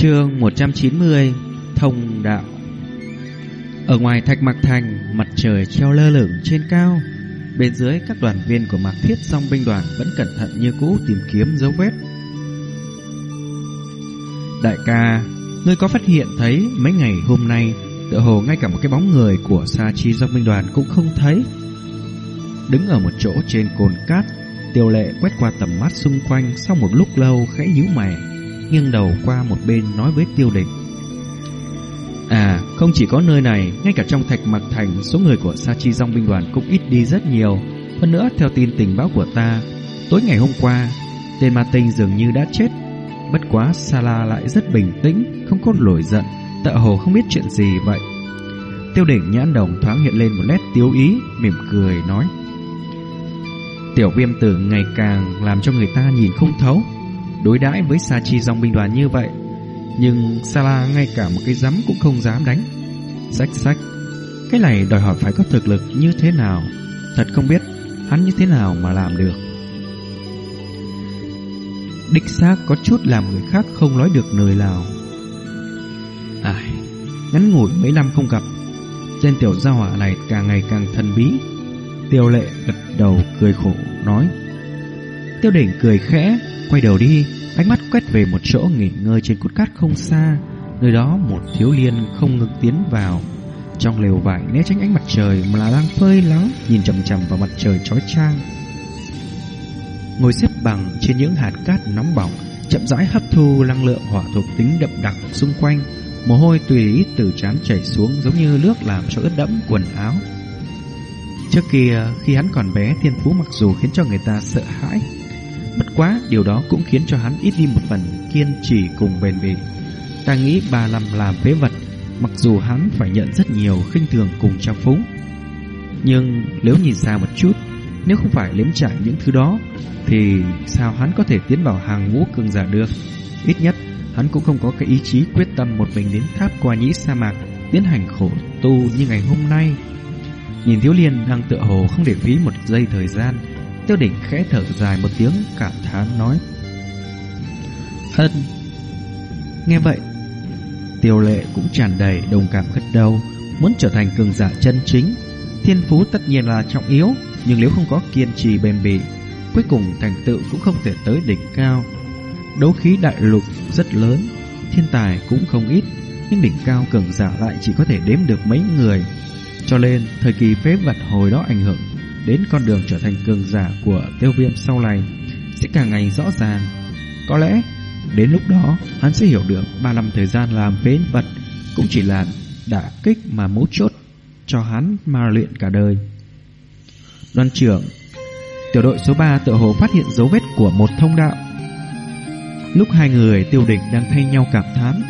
Chương 190 Thông đạo Ở ngoài Thạch Mạc Thành, mặt trời treo lơ lửng trên cao. Bên dưới các đoàn viên của Mạc Thiết Song binh đoàn vẫn cẩn thận như cũ tìm kiếm dấu vết. Đại ca, ngươi có phát hiện thấy mấy ngày hôm nay tựa hồ ngay cả một cái bóng người của Sa Chi Dòng binh đoàn cũng không thấy. Đứng ở một chỗ trên cồn cát, Tiêu Lệ quét qua tầm mắt xung quanh sau một lúc lâu khẽ nhíu mày nghiêng đầu qua một bên nói với tiêu địch. À, không chỉ có nơi này, ngay cả trong thạch mặc thành, số người của Sa Chi Dòng binh đoàn cũng ít đi rất nhiều. Hơn nữa, theo tin tình báo của ta, tối ngày hôm qua, tên ma tinh dường như đã chết. Bất quá, Sala lại rất bình tĩnh, không có nổi giận, tựa hồ không biết chuyện gì vậy. Tiêu đỉnh nhãn đồng thoáng hiện lên một nét tiếu ý, mỉm cười nói. Tiểu viêm tử ngày càng làm cho người ta nhìn không thấu đối đãi với Sa Chi dòng binh đoàn như vậy. Nhưng Sala ngay cả một cái giấm cũng không dám đánh. Sách sách, cái này đòi hỏi phải có thực lực như thế nào. Thật không biết hắn như thế nào mà làm được. Đích xác có chút làm người khác không nói được lời nào. Ai, ngắn ngủi mấy năm không gặp, trên tiểu gia hỏa này càng ngày càng thần bí. Tiêu lệ gật đầu cười khổ nói. Tiêu đỉnh cười khẽ, Quay đầu đi, ánh mắt quét về một chỗ nghỉ ngơi trên cốt cát không xa. Nơi đó một thiếu liên không ngừng tiến vào. Trong lều vải né tránh ánh mặt trời mà là đang phơi lắng nhìn chầm chầm vào mặt trời chói chang. Ngồi xếp bằng trên những hạt cát nóng bỏng, chậm rãi hấp thu năng lượng hỏa thuộc tính đậm đặc xung quanh. Mồ hôi tùy ý từ trán chảy xuống giống như nước làm cho ướt đẫm quần áo. Trước kia, khi hắn còn bé, thiên phú mặc dù khiến cho người ta sợ hãi, Bất quá điều đó cũng khiến cho hắn ít đi một phần kiên trì cùng bền bỉ. Ta nghĩ bà làm làm phế vật, mặc dù hắn phải nhận rất nhiều khinh thường cùng trao phúng. Nhưng nếu nhìn xa một chút, nếu không phải liếm trải những thứ đó, thì sao hắn có thể tiến vào hàng ngũ cường giả được? Ít nhất, hắn cũng không có cái ý chí quyết tâm một mình đến tháp qua nhĩ sa mạc, tiến hành khổ tu như ngày hôm nay. Nhìn Thiếu Liên đang tựa hồ không để phí một giây thời gian, Tiêu đỉnh khẽ thở dài một tiếng cảm thán nói. Ân Nghe vậy Tiêu lệ cũng tràn đầy đồng cảm gật đầu Muốn trở thành cường giả chân chính. Thiên phú tất nhiên là trọng yếu Nhưng nếu không có kiên trì bền bỉ Cuối cùng thành tựu cũng không thể tới đỉnh cao. Đấu khí đại lục rất lớn Thiên tài cũng không ít Nhưng đỉnh cao cường giả lại chỉ có thể đếm được mấy người. Cho nên thời kỳ phế vật hồi đó ảnh hưởng đến con đường trở thành cường giả của tiêu viêm sau này sẽ càng ngày rõ ràng. Có lẽ đến lúc đó hắn sẽ hiểu được ba năm thời gian làm phế vật cũng chỉ là đả kích mà mấu chốt cho hắn mà luyện cả đời. Đoàn trưởng Tiểu đội số 3 tự hồ phát hiện dấu vết của một thông đạo. Lúc hai người tiêu đỉnh đang thay nhau cảm thán,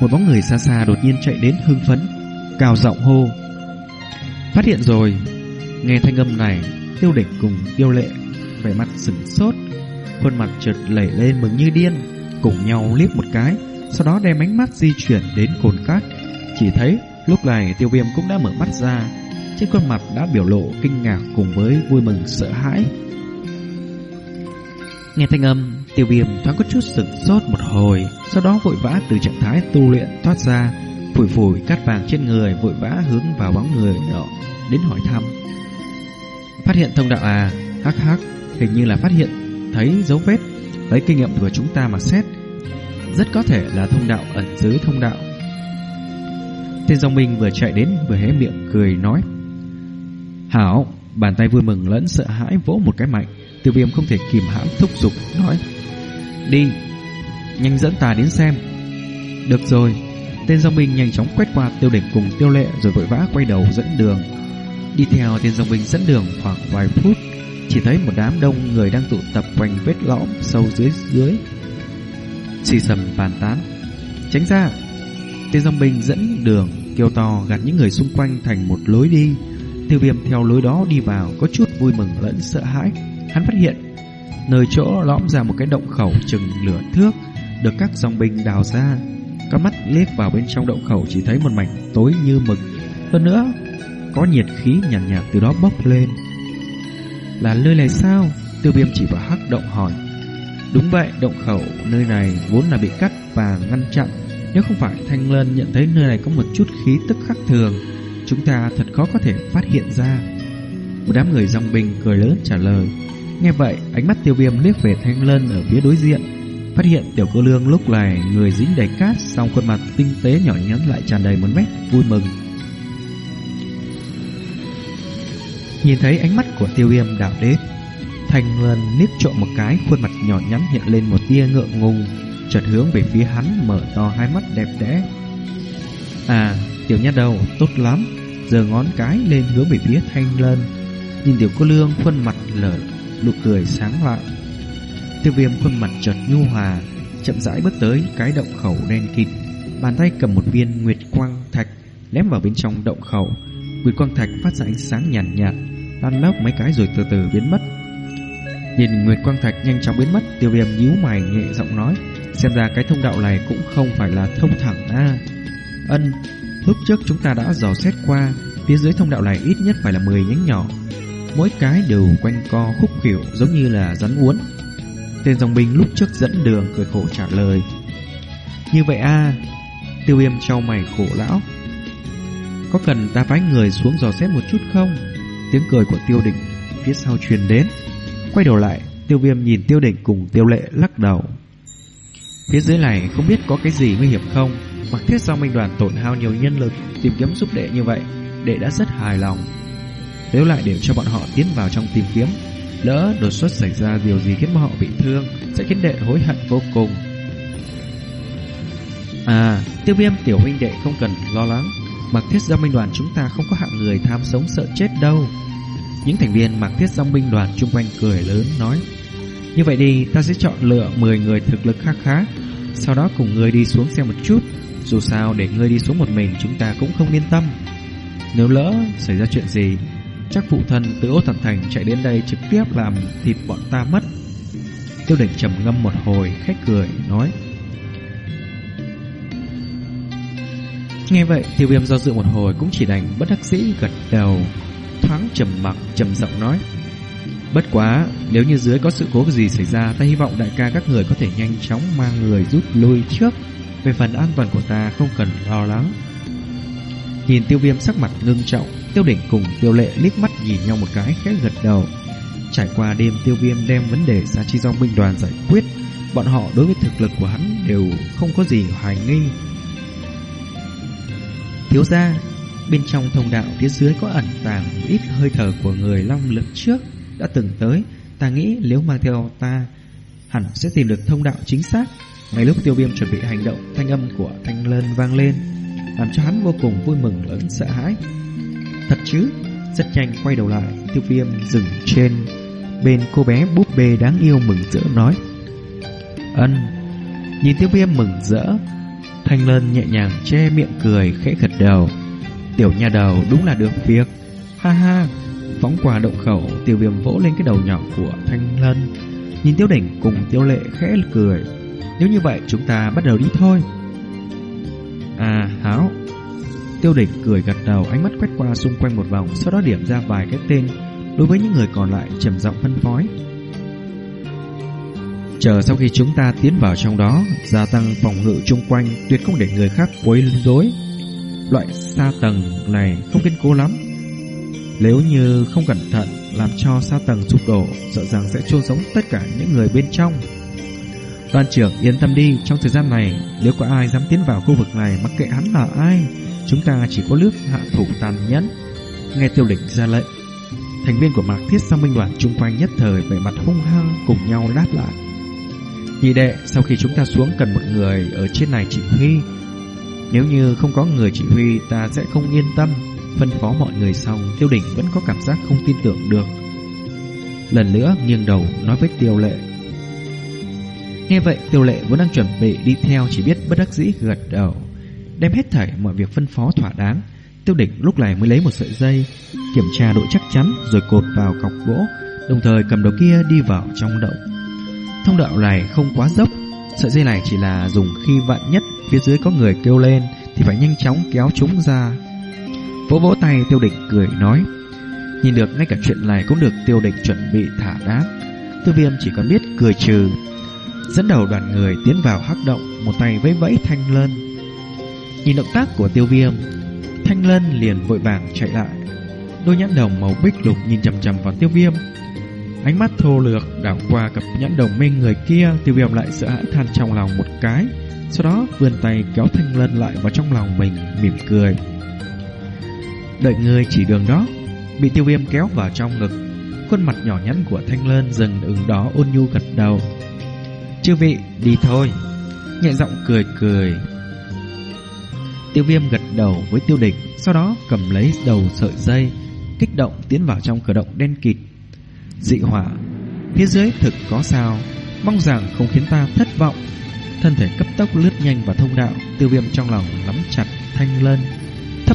một bóng người xa xa đột nhiên chạy đến hưng phấn, cao giọng hô. Phát hiện rồi, Nghe thanh âm này, tiêu đỉnh cùng tiêu lệ, vẻ mặt sửng sốt, khuôn mặt chợt lẩy lên mừng như điên, cùng nhau liếc một cái, sau đó đem ánh mắt di chuyển đến cồn cát. Chỉ thấy lúc này tiêu viêm cũng đã mở mắt ra, trên khuôn mặt đã biểu lộ kinh ngạc cùng với vui mừng sợ hãi. Nghe thanh âm, tiêu viêm thoáng có chút sửng sốt một hồi, sau đó vội vã từ trạng thái tu luyện thoát ra, phủi phủi cát vàng trên người vội vã hướng vào bóng người nọ đến hỏi thăm. Phát hiện thông đạo à? Hắc hắc, hình như là phát hiện thấy dấu vết. Lấy kinh nghiệm của chúng ta mà xét, rất có thể là thông đạo ẩn dưới thông đạo. Tên dòng mình vừa chạy đến vừa hé miệng cười nói. Hảo, bàn tay vui mừng lẫn sợ hãi vỗ một cái mạnh. Tiêu viêm không thể kìm hãm thúc giục nói. Đi, nhanh dẫn ta đến xem. Được rồi, tên dòng mình nhanh chóng quét qua tiêu đỉnh cùng tiêu lệ rồi vội vã quay đầu dẫn đường. Đi theo tên dòng binh dẫn đường khoảng vài phút, Chỉ thấy một đám đông người đang tụ tập quanh vết lõm sâu dưới dưới. Xì sầm bàn tán, Tránh ra Tên dòng binh dẫn đường kêu to gạt những người xung quanh thành một lối đi. Tiêu viêm theo lối đó đi vào, Có chút vui mừng lẫn sợ hãi. Hắn phát hiện, Nơi chỗ lõm ra một cái động khẩu chừng lửa thước, Được các dòng binh đào ra. Các mắt liếc vào bên trong động khẩu, Chỉ thấy một mảnh tối như mực. Hơn nữa có nhiệt khí nhàn nhạt, nhạt từ đó bốc lên. Là nơi này sao? Tiêu viêm chỉ vào hắc động hỏi. Đúng vậy, động khẩu nơi này vốn là bị cắt và ngăn chặn, Nếu không phải Thanh Lân nhận thấy nơi này có một chút khí tức khác thường, chúng ta thật khó có thể phát hiện ra. Một đám người dòng bình cười lớn trả lời. Nghe vậy, ánh mắt tiêu viêm liếc về Thanh Lân ở phía đối diện, phát hiện tiểu cô lương lúc này người dính đầy cát, song khuôn mặt tinh tế nhỏ nhắn lại tràn đầy một nét vui mừng. Nhìn thấy ánh mắt của tiêu viêm đảo đến, Thanh Lân liếc trộm một cái, khuôn mặt nhỏ nhắn hiện lên một tia ngượng ngùng, chợt hướng về phía hắn mở to hai mắt đẹp đẽ. À, tiểu nha đầu, tốt lắm, giờ ngón cái lên hướng về phía Thanh Lân. Nhìn tiểu cô lương khuôn mặt lở nụ cười sáng lại. Tiêu viêm khuôn mặt chợt nhu hòa, chậm rãi bước tới cái động khẩu đen kịt, bàn tay cầm một viên nguyệt quang thạch ném vào bên trong động khẩu. Nguyệt quang thạch phát ra ánh sáng nhàn nhạt, nhạt, lăn lóc mấy cái rồi từ từ biến mất. Nhìn Nguyệt Quang Thạch nhanh chóng biến mất, Tiêu Viêm nhíu mày nhẹ giọng nói, xem ra cái thông đạo này cũng không phải là thông thẳng a. ân, lúc trước chúng ta đã dò xét qua, phía dưới thông đạo này ít nhất phải là 10 nhánh nhỏ, mỗi cái đều quanh co khúc khỉu giống như là rắn uốn. Tên dòng binh lúc trước dẫn đường cười khổ trả lời. Như vậy a, Tiêu Viêm trao mày khổ lão. Có cần ta phái người xuống dò xét một chút không? Tiếng cười của Tiêu Đỉnh phía sau truyền đến. Quay đầu lại, tiêu viêm nhìn tiêu đỉnh cùng tiêu lệ lắc đầu. Phía dưới này không biết có cái gì nguy hiểm không, mặc thiết sao minh đoàn tổn hao nhiều nhân lực tìm kiếm giúp đệ như vậy, đệ đã rất hài lòng. Nếu lại để cho bọn họ tiến vào trong tìm kiếm, lỡ đột xuất xảy ra điều gì khiến bọn họ bị thương, sẽ khiến đệ hối hận vô cùng. À, tiêu viêm tiểu huynh đệ không cần lo lắng, mặc thiết giao minh đoàn chúng ta không có hạng người tham sống sợ chết đâu. Những thành viên mặc thiết giao minh đoàn chung quanh cười lớn, nói, Như vậy đi, ta sẽ chọn lựa 10 người thực lực khá khá, Sau đó cùng người đi xuống xem một chút. Dù sao, để ngươi đi xuống một mình, chúng ta cũng không yên tâm. Nếu lỡ xảy ra chuyện gì, Chắc phụ thân từ ô thần thành chạy đến đây trực tiếp làm thịt bọn ta mất. Tiêu đỉnh trầm ngâm một hồi khách cười, nói Nghe vậy tiêu viêm do dự một hồi cũng chỉ đành bất đắc dĩ gật đầu thoáng trầm mặc trầm giọng nói Bất quá, nếu như dưới có sự cố gì xảy ra, ta hy vọng đại ca các người có thể nhanh chóng mang người rút lui trước. Về phần an toàn của ta không cần lo lắng. Nhìn tiêu viêm sắc mặt ngưng trọng, tiêu đỉnh cùng tiêu lệ liếc mắt nhìn nhau một cái khẽ gật đầu. Trải qua đêm tiêu viêm đem vấn đề giá chi do binh đoàn giải quyết, bọn họ đối với thực lực của hắn đều không có gì hoài nghi. Thiếu gia, Bên trong thông đạo phía dưới có ẩn tàng ít hơi thở của người long lực trước đã từng tới. Ta nghĩ nếu mang theo ta, hẳn sẽ tìm được thông đạo chính xác. Ngay lúc tiêu viêm chuẩn bị hành động, thanh âm của thanh lân vang lên, làm cho hắn vô cùng vui mừng lẫn sợ hãi. Thật chứ, rất nhanh quay đầu lại, tiêu viêm dừng trên bên cô bé búp bê đáng yêu mừng rỡ nói. Ân, nhìn tiêu viêm mừng rỡ, thanh lân nhẹ nhàng che miệng cười, khẽ gật đầu. Tiểu nhà đầu, đúng là được việc. Ha ha, Phóng quà động khẩu Tiêu viêm vỗ lên cái đầu nhỏ của Thanh Lân. Nhìn tiêu đỉnh cùng tiêu lệ khẽ cười. Nếu như vậy, chúng ta bắt đầu đi thôi. À háo. Tiêu đỉnh cười gật đầu, Ánh mắt quét qua xung quanh một vòng, Sau đó điểm ra vài cái tên. Đối với những người còn lại, trầm giọng phân phối. Chờ sau khi chúng ta tiến vào trong đó, Gia tăng phòng ngự chung quanh, Tuyệt không để người khác quấy rối. Loại sa tầng này không kiên cố lắm. Nếu như không cẩn thận Làm cho sa tầng sụp đổ, Sợ rằng sẽ chôn sống tất cả những người bên trong. Đoàn trưởng, yên tâm đi, Trong thời gian này, Nếu có ai dám tiến vào khu vực này, Mặc kệ hắn là ai, Chúng ta chỉ có nước hạ thủ tàn nhẫn. Nghe tiêu đỉnh ra lệnh, Thành viên của mạc thiết sang minh đoàn chung quanh nhất thời vẻ mặt hung hăng cùng nhau đáp lại. Nhị đệ, sau khi chúng ta xuống cần một người ở trên này chỉ huy. Nếu như không có người chỉ huy ta sẽ không yên tâm. Phân phó mọi người xong Tiêu đỉnh vẫn có cảm giác không tin tưởng được. Lần nữa nghiêng đầu nói với tiêu lệ. Nghe vậy tiêu lệ vẫn đang chuẩn bị đi theo Chỉ biết bất đắc dĩ gật đầu. Đem hết thảy mọi việc phân phó thỏa đáng Tiêu đỉnh lúc này mới lấy một sợi dây Kiểm tra độ chắc chắn Rồi cột vào cọc gỗ Đồng thời cầm đầu kia đi vào trong động. Thông đạo này không quá dốc Sợi dây này chỉ là dùng khi vạn nhất phía dưới có người kêu lên thì phải nhanh chóng kéo chúng ra. Vỗ vỗ tay tiêu địch cười nói. Nhìn được ngay cả chuyện này cũng được tiêu địch chuẩn bị thả đá. Tiêu viêm chỉ còn biết cười trừ. Dẫn đầu đoàn người tiến vào hắc động, một tay vẫy vẫy thanh lân. Nhìn động tác của tiêu viêm Thanh Lân liền vội vàng chạy lại Đôi nhãn đồng màu bích lục nhìn chầm chầm vào tiêu viêm Ánh mắt thô lược đảo qua cặp nhãn đồng minh người kia, Tiêu viêm lại sợ hãi than trong lòng một cái. Sau đó, vươn tay kéo Thanh Lân lại vào trong lòng mình, mỉm cười. Đợi người chỉ đường đó, Bị tiêu viêm kéo vào trong ngực, Khuôn mặt nhỏ nhắn của Thanh Lân dần ứng đó ôn nhu gật đầu. Chư vị, đi thôi. Nhẹ giọng cười cười. Tiêu viêm gật đầu với tiêu địch, Sau đó cầm lấy đầu sợi dây, Kích động tiến vào trong cửa động đen kịt. Dị hỏa Phía dưới thực có sao, Mong rằng không khiến ta thất vọng. Thân thể cấp tốc lướt nhanh vào thông đạo, Tiêu viêm trong lòng nắm chặt, thanh lân.